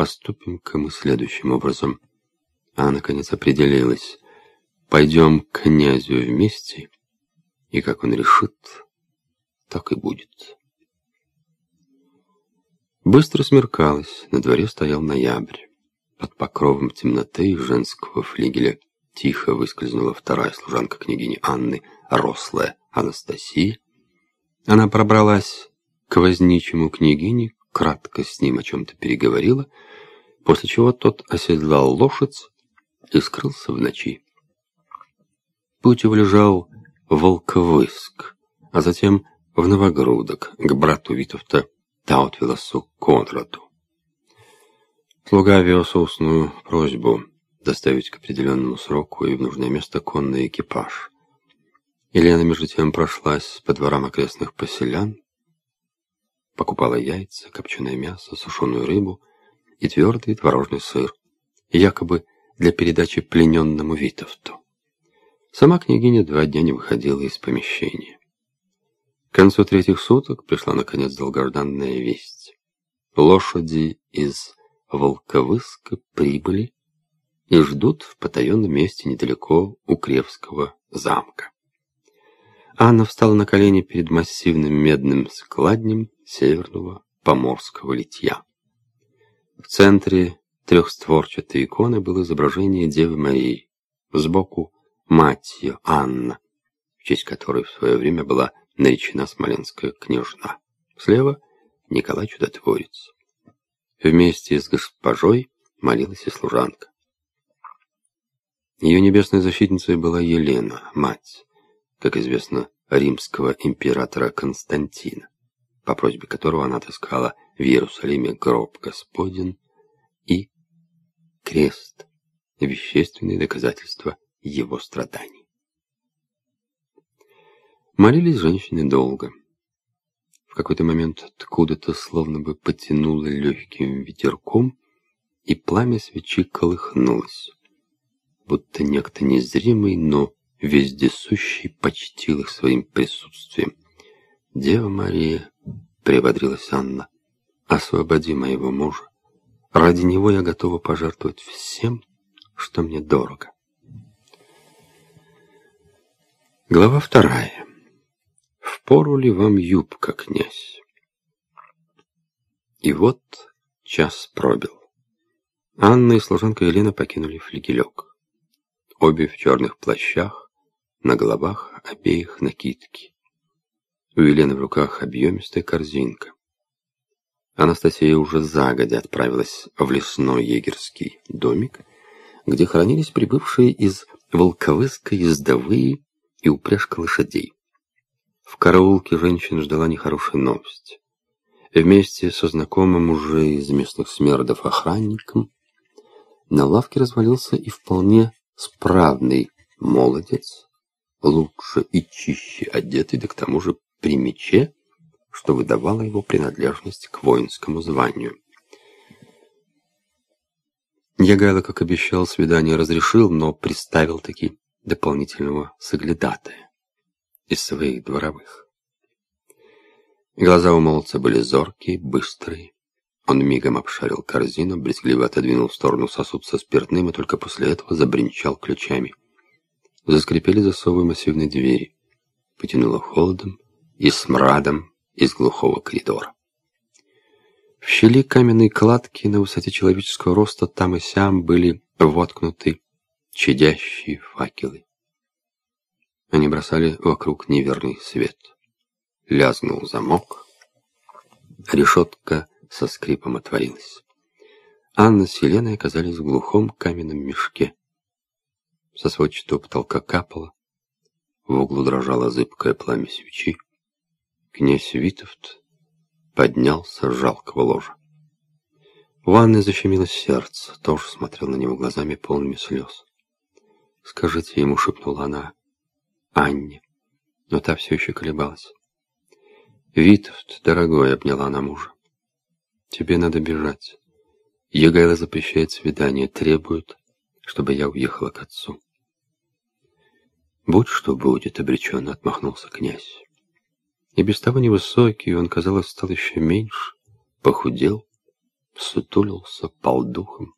поступим-ка мы следующим образом. Она, наконец, определилась. Пойдем к князю вместе, и как он решит, так и будет. Быстро смеркалось, на дворе стоял ноябрь. Под покровом темноты женского флигеля тихо выскользнула вторая служанка княгини Анны, рослая Анастасия. Она пробралась к возничему княгине, кратко с ним о чем-то переговорила, после чего тот оседлал лошадь и скрылся в ночи. Путь его лежал в Волковыск, а затем в Новогрудок, к брату Витовта Таутвиласу Конраду. Слуга вез устную просьбу доставить к определенному сроку и в нужное место конный экипаж. Елена, между тем, прошлась по дворам окрестных поселян, покупала яйца, копченое мясо, сушеную рыбу и твердый творожный сыр, якобы для передачи плененному Витовту. Сама княгиня два дня не выходила из помещения. К концу третьих суток пришла, наконец, долгожданная весть. Лошади из Волковыска прибыли и ждут в потаенном месте недалеко у Кревского замка. Анна встала на колени перед массивным медным складнем северного поморского литья. В центре трехстворчатой иконы было изображение Девы Марии, сбоку мать ее Анна, в честь которой в свое время была наречена смоленская княжна. Слева Николай Чудотворец. Вместе с госпожой молилась и служанка. Ее небесной защитницей была Елена, мать, как известно, римского императора Константина, по просьбе которого она отыскала в Иерусалиме гроб Господен и крест, вещественные доказательства его страданий. Молились женщины долго. В какой-то момент откуда-то словно бы потянуло легким ветерком, и пламя свечи колыхнулось, будто некто незримый, но вездесущий почтил их своим присутствием. «Дева Мария», — приободрилась Анна, — «освободи моего мужа. Ради него я готова пожертвовать всем, что мне дорого». Глава вторая. Впору ли вам юбка, князь? И вот час пробил. Анна и служанка Елена покинули флигелек. Обе в черных плащах, на головах обеих накидки. У Елены в руках объемистая корзинка. Анастасия уже загодя отправилась в лесной егерский домик, где хранились прибывшие из Волковыска ездовые и упряжка лошадей. В караулке женщина ждала нехорошей новости. Вместе со знакомым уже из местных смердов охранником на лавке развалился и вполне справный молодец, лучше и чище одетый, да к тому же при мече, что выдавало его принадлежность к воинскому званию. Ягайло, как обещал, свидание разрешил, но приставил таки дополнительного соглядатая из своих дворовых. Глаза у молодца были зоркие, быстрые. Он мигом обшарил корзину, брезгливо отодвинул в сторону сосуд со спиртным и только после этого забринчал ключами. Заскрипели засовы массивной двери. Потянуло холодом и смрадом из глухого коридора. В щели каменной кладки на высоте человеческого роста там и сям были воткнуты чадящие факелы. Они бросали вокруг неверный свет. Лязнул замок. Решетка со скрипом отворилась. Анна с Еленой оказались в глухом каменном мешке. Со сводчатого потолка капало. В углу дрожало зыбкое пламя свечи. Князь Витовт поднялся с жалкого ложа. У Анны защемилось сердце, тоже смотрел на него глазами полными слез. «Скажите ему», — шепнула она, Анне, но та все еще колебалась. «Витовт, дорогой», — обняла она мужа, — «тебе надо бежать. Егайло запрещает свидание, требует, чтобы я уехала к отцу». «Будь что будет», — обреченно отмахнулся князь. И без того невысокий, он, казалось, стал еще меньше, похудел, сутулился, пал духом.